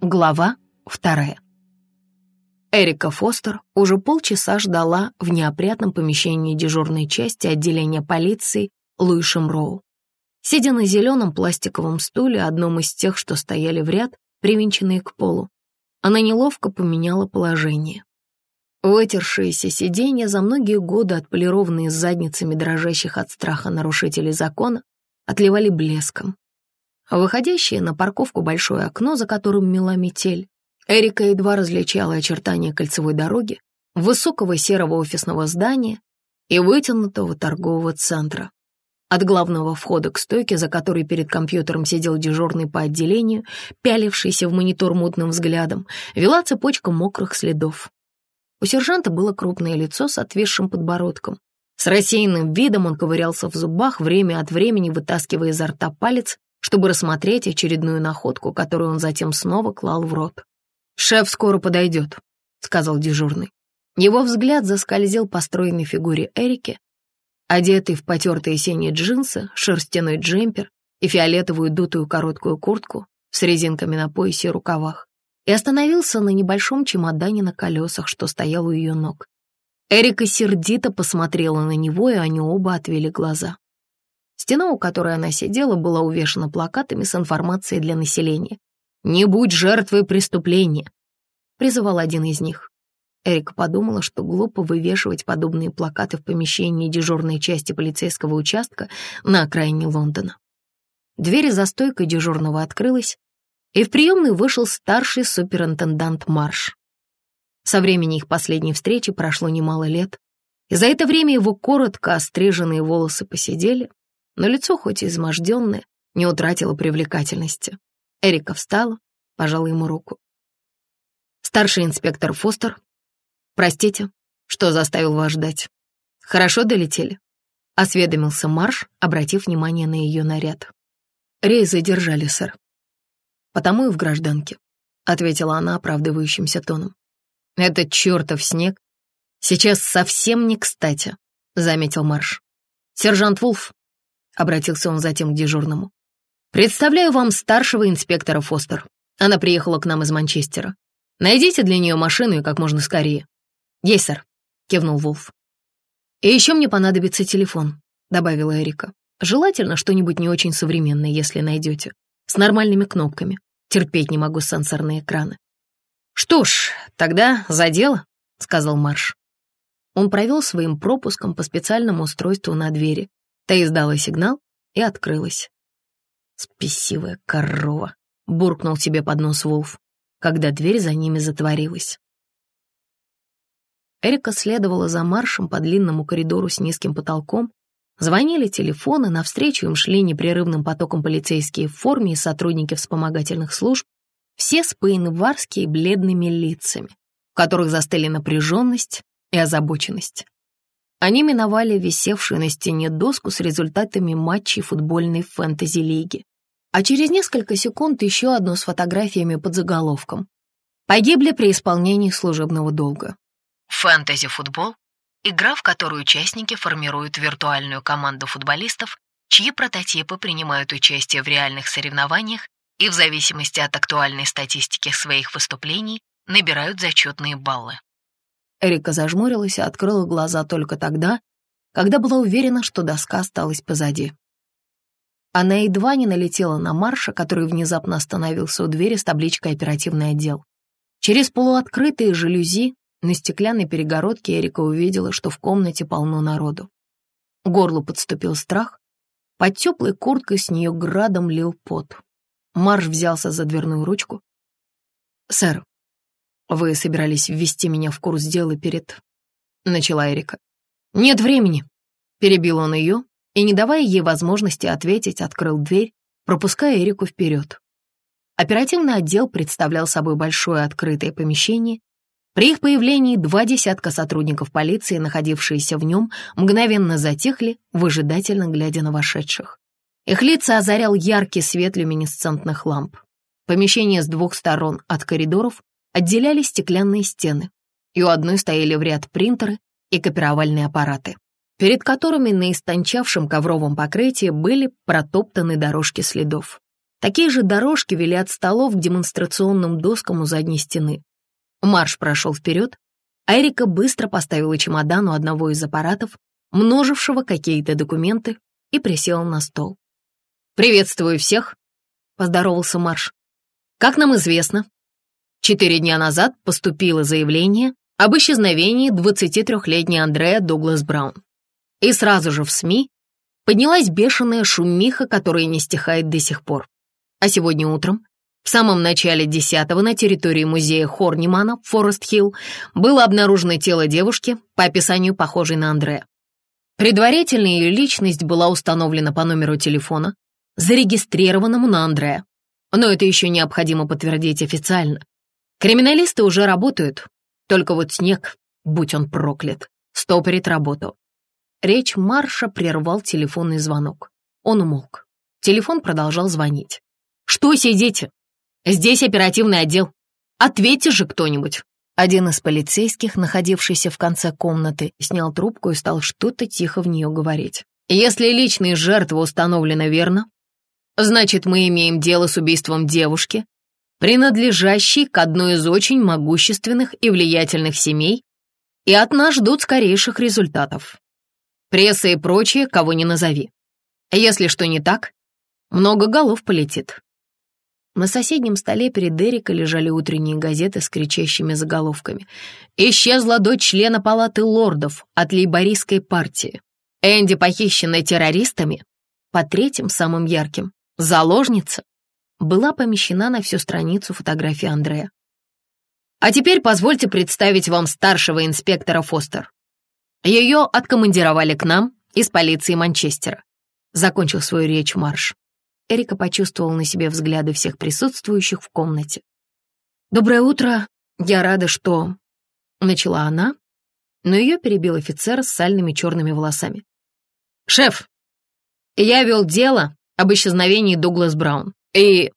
Глава вторая. Эрика Фостер уже полчаса ждала в неопрятном помещении дежурной части отделения полиции Луишем Роу. Сидя на зеленом пластиковом стуле, одном из тех, что стояли в ряд, привинченные к полу, она неловко поменяла положение. Вытершиеся сиденья, за многие годы отполированные задницами дрожащих от страха нарушителей закона, отливали блеском. Выходящее на парковку большое окно, за которым мела метель, Эрика едва различала очертания кольцевой дороги, высокого серого офисного здания и вытянутого торгового центра. От главного входа к стойке, за которой перед компьютером сидел дежурный по отделению, пялившийся в монитор мутным взглядом, вела цепочка мокрых следов. У сержанта было крупное лицо с отвисшим подбородком. С рассеянным видом он ковырялся в зубах, время от времени вытаскивая изо рта палец, чтобы рассмотреть очередную находку, которую он затем снова клал в рот. «Шеф скоро подойдет», — сказал дежурный. Его взгляд заскользил по стройной фигуре Эрики, одетый в потертые синие джинсы, шерстяной джемпер и фиолетовую дутую короткую куртку с резинками на поясе и рукавах, и остановился на небольшом чемодане на колесах, что стоял у ее ног. Эрика сердито посмотрела на него, и они оба отвели глаза. Стена, у которой она сидела, была увешана плакатами с информацией для населения. «Не будь жертвой преступления», — призывал один из них. Эрика подумала, что глупо вывешивать подобные плакаты в помещении дежурной части полицейского участка на окраине Лондона. Дверь за стойкой дежурного открылась, и в приемную вышел старший суперинтендант Марш. Со времени их последней встречи прошло немало лет, и за это время его коротко остриженные волосы посидели, но лицо, хоть и изможденное, не утратило привлекательности. Эрика встала, пожала ему руку. «Старший инспектор Фостер, простите, что заставил вас ждать. Хорошо долетели?» — осведомился Марш, обратив внимание на ее наряд. «Рейс задержали, сэр». «Потому и в гражданке», — ответила она оправдывающимся тоном. «Этот чертов снег сейчас совсем не кстати», — заметил Марш. «Сержант Вулф», — обратился он затем к дежурному, «Представляю вам старшего инспектора Фостер. Она приехала к нам из Манчестера. Найдите для нее машину и как можно скорее». «Есть, сэр», — кивнул Вулф. «И еще мне понадобится телефон», — добавила Эрика. «Желательно что-нибудь не очень современное, если найдете. С нормальными кнопками. Терпеть не могу сенсорные экраны». «Что ж, тогда за дело», — сказал Марш. Он провел своим пропуском по специальному устройству на двери. Та издала сигнал и открылась. «Спесивая корова», — буркнул себе под нос Вулф, когда дверь за ними затворилась. Эрика следовала за маршем по длинному коридору с низким потолком. Звонили телефоны, навстречу им шли непрерывным потоком полицейские в форме и сотрудники вспомогательных служб, все с и бледными лицами, в которых застыли напряженность и озабоченность. Они миновали висевшую на стене доску с результатами матчей футбольной фэнтези-лиги. А через несколько секунд еще одно с фотографиями под заголовком. Погибли при исполнении служебного долга. Фэнтези-футбол — игра, в которой участники формируют виртуальную команду футболистов, чьи прототипы принимают участие в реальных соревнованиях и в зависимости от актуальной статистики своих выступлений набирают зачетные баллы. Эрика зажмурилась и открыла глаза только тогда, когда была уверена, что доска осталась позади. Она едва не налетела на Марша, который внезапно остановился у двери с табличкой «Оперативный отдел». Через полуоткрытые жалюзи на стеклянной перегородке Эрика увидела, что в комнате полно народу. Горлу подступил страх. Под теплой курткой с нее градом лил пот. Марш взялся за дверную ручку. «Сэр, «Вы собирались ввести меня в курс дела перед...» — начала Эрика. «Нет времени!» — перебил он ее и, не давая ей возможности ответить, открыл дверь, пропуская Эрику вперед. Оперативный отдел представлял собой большое открытое помещение. При их появлении два десятка сотрудников полиции, находившиеся в нем, мгновенно затихли, выжидательно глядя на вошедших. Их лица озарял яркий свет люминесцентных ламп. Помещение с двух сторон от коридоров отделяли стеклянные стены, и у одной стояли в ряд принтеры и копировальные аппараты, перед которыми на истончавшем ковровом покрытии были протоптаны дорожки следов. Такие же дорожки вели от столов к демонстрационным доскам у задней стены. Марш прошел вперед, Эрика быстро поставила чемодан у одного из аппаратов, множившего какие-то документы, и присела на стол. «Приветствую всех», — поздоровался Марш. «Как нам известно, четыре дня назад поступило заявление об исчезновении 23-летней Андрея Дуглас Браун. И сразу же в СМИ поднялась бешеная шумиха, которая не стихает до сих пор. А сегодня утром, в самом начале десятого на территории музея Хорнимана Форест-Хилл, было обнаружено тело девушки, по описанию похожей на Андрея. Предварительно ее личность была установлена по номеру телефона, зарегистрированному на Андрея. Но это еще необходимо подтвердить официально. Криминалисты уже работают, только вот снег, будь он проклят, стопорит работу. Речь Марша прервал телефонный звонок. Он умолк. Телефон продолжал звонить. «Что сидите? Здесь оперативный отдел. Ответьте же кто-нибудь». Один из полицейских, находившийся в конце комнаты, снял трубку и стал что-то тихо в нее говорить. «Если личные жертвы установлены верно, значит, мы имеем дело с убийством девушки, принадлежащей к одной из очень могущественных и влиятельных семей, и от нас ждут скорейших результатов. Пресса и прочее, кого не назови. Если что не так, много голов полетит. На соседнем столе перед Эрикой лежали утренние газеты с кричащими заголовками. «Исчезла дочь члена палаты лордов от лейбористской партии. Энди, похищенная террористами, по третьим самым ярким, заложница, была помещена на всю страницу фотографии Андрея. А теперь позвольте представить вам старшего инспектора Фостер. Ее откомандировали к нам из полиции Манчестера. Закончил свою речь Марш. Эрика почувствовал на себе взгляды всех присутствующих в комнате. «Доброе утро. Я рада, что...» Начала она, но ее перебил офицер с сальными черными волосами. «Шеф, я вел дело об исчезновении Дуглас Браун. И...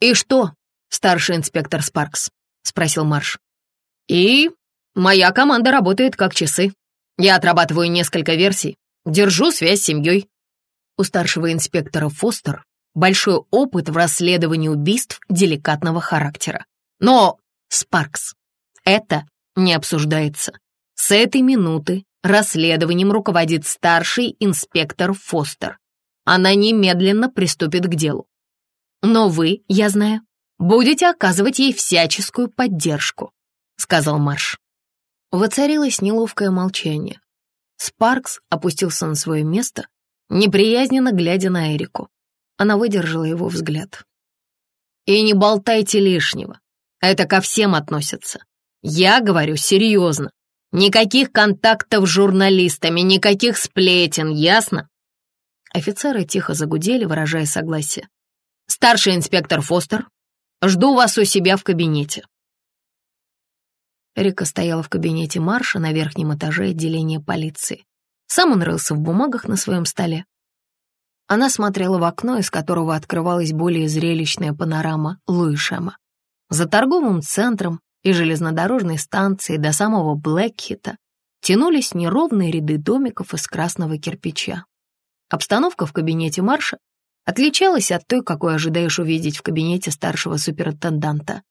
и что, старший инспектор Спаркс?» — спросил Марш. «И моя команда работает как часы. Я отрабатываю несколько версий, держу связь с семьей». У старшего инспектора Фостер большой опыт в расследовании убийств деликатного характера. Но, Спаркс, это не обсуждается. С этой минуты расследованием руководит старший инспектор Фостер. Она немедленно приступит к делу. Но вы, я знаю, будете оказывать ей всяческую поддержку, сказал Марш. Воцарилось неловкое молчание. Спаркс опустился на свое место, неприязненно глядя на Эрику. Она выдержала его взгляд. «И не болтайте лишнего. Это ко всем относится. Я говорю серьезно. Никаких контактов с журналистами, никаких сплетен, ясно?» Офицеры тихо загудели, выражая согласие. «Старший инспектор Фостер, жду вас у себя в кабинете». Рика стояла в кабинете Марша на верхнем этаже отделения полиции. Сам он рылся в бумагах на своем столе. Она смотрела в окно, из которого открывалась более зрелищная панорама Луишема. За торговым центром и железнодорожной станцией до самого Блэкхита тянулись неровные ряды домиков из красного кирпича. Обстановка в кабинете Марша отличалась от той, какой ожидаешь увидеть в кабинете старшего суперинтенданта.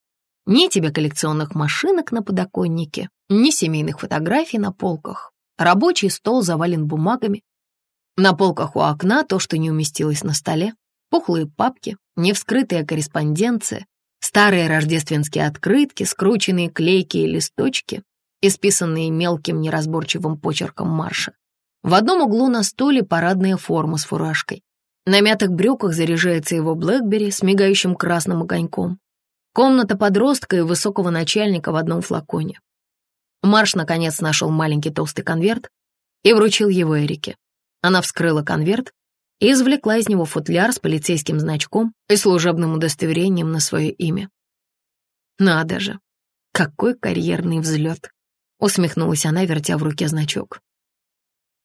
Ни тебе коллекционных машинок на подоконнике, ни семейных фотографий на полках. Рабочий стол завален бумагами, на полках у окна то, что не уместилось на столе, пухлые папки, невскрытая корреспонденция, старые рождественские открытки, скрученные клейки и листочки, исписанные мелким неразборчивым почерком марша. В одном углу на стуле парадная форма с фуражкой. На мятых брюках заряжается его Блэкбери с мигающим красным огоньком. Комната подростка и высокого начальника в одном флаконе. Марш, наконец, нашел маленький толстый конверт и вручил его Эрике. Она вскрыла конверт и извлекла из него футляр с полицейским значком и служебным удостоверением на свое имя. «Надо же, какой карьерный взлет!» — усмехнулась она, вертя в руке значок.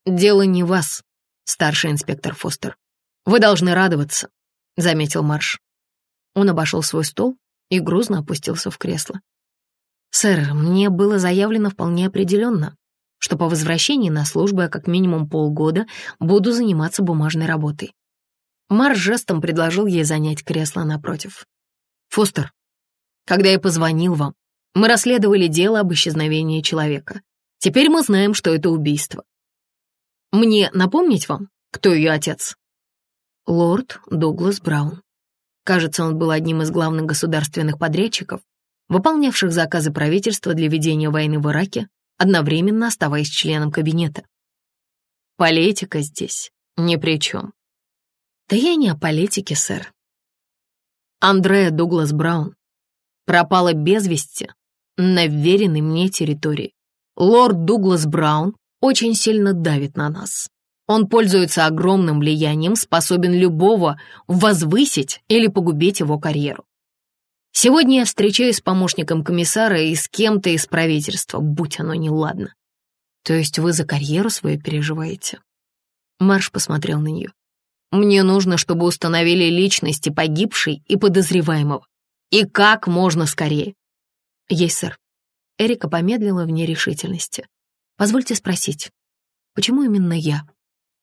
«Дело не вас, старший инспектор Фостер. Вы должны радоваться», — заметил Марш. Он обошел свой стол и грузно опустился в кресло. «Сэр, мне было заявлено вполне определенно, что по возвращении на службу я как минимум полгода буду заниматься бумажной работой». Марш жестом предложил ей занять кресло напротив. «Фостер, когда я позвонил вам, мы расследовали дело об исчезновении человека. Теперь мы знаем, что это убийство. Мне напомнить вам, кто ее отец?» Лорд Дуглас Браун. Кажется, он был одним из главных государственных подрядчиков, выполнявших заказы правительства для ведения войны в Ираке, одновременно оставаясь членом кабинета. Политика здесь ни при чем. Да я не о политике, сэр. Андреа Дуглас Браун пропала без вести на веренной мне территории. Лорд Дуглас Браун очень сильно давит на нас. Он пользуется огромным влиянием, способен любого возвысить или погубить его карьеру. Сегодня я встречаюсь с помощником комиссара и с кем-то из правительства, будь оно неладно. То есть вы за карьеру свою переживаете? Марш посмотрел на нее. Мне нужно, чтобы установили личности погибшей и подозреваемого. И как можно скорее. Есть, сэр. Эрика помедлила в нерешительности. Позвольте спросить, почему именно я?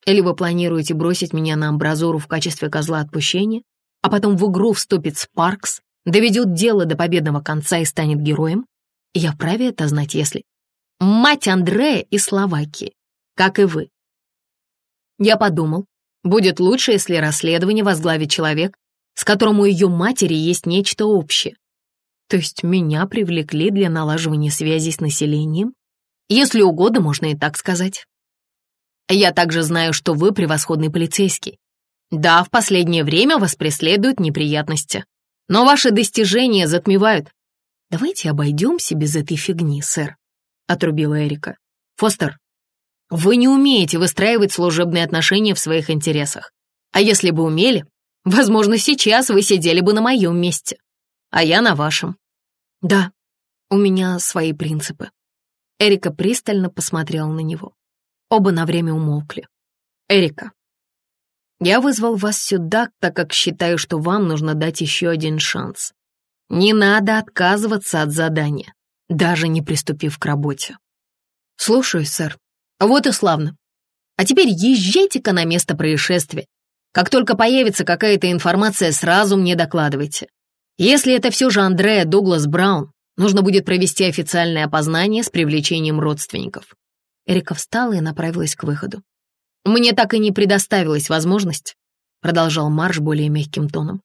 Или вы планируете бросить меня на амбразуру в качестве козла отпущения, а потом в игру вступит Спаркс, доведет дело до победного конца и станет героем? Я вправе это знать, если... Мать Андрея из Словакии, как и вы. Я подумал, будет лучше, если расследование возглавит человек, с которым у ее матери есть нечто общее. То есть меня привлекли для налаживания связи с населением? Если угодно, можно и так сказать. Я также знаю, что вы превосходный полицейский. Да, в последнее время вас преследуют неприятности, но ваши достижения затмевают. Давайте обойдемся без этой фигни, сэр, — отрубила Эрика. Фостер, вы не умеете выстраивать служебные отношения в своих интересах. А если бы умели, возможно, сейчас вы сидели бы на моем месте, а я на вашем. Да, у меня свои принципы. Эрика пристально посмотрела на него. Оба на время умолкли. «Эрика, я вызвал вас сюда, так как считаю, что вам нужно дать еще один шанс. Не надо отказываться от задания, даже не приступив к работе». «Слушаюсь, сэр. Вот и славно. А теперь езжайте-ка на место происшествия. Как только появится какая-то информация, сразу мне докладывайте. Если это все же Андреа Дуглас Браун, нужно будет провести официальное опознание с привлечением родственников. Эрика встала и направилась к выходу. «Мне так и не предоставилась возможность», — продолжал Марш более мягким тоном,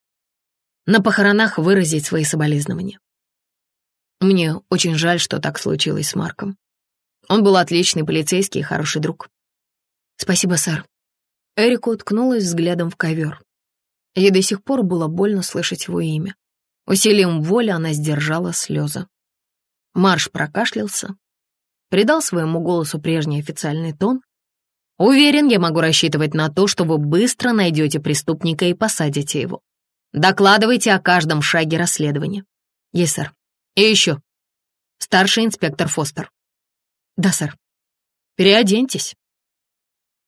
«на похоронах выразить свои соболезнования. Мне очень жаль, что так случилось с Марком. Он был отличный полицейский и хороший друг. Спасибо, сэр». Эрика уткнулась взглядом в ковер. Ей до сих пор было больно слышать его имя. Усилием воли она сдержала слезы. Марш прокашлялся, придал своему голосу прежний официальный тон. «Уверен, я могу рассчитывать на то, что вы быстро найдете преступника и посадите его. Докладывайте о каждом шаге расследования». «Есть, сэр. И еще. Старший инспектор Фостер». «Да, сэр. Переоденьтесь.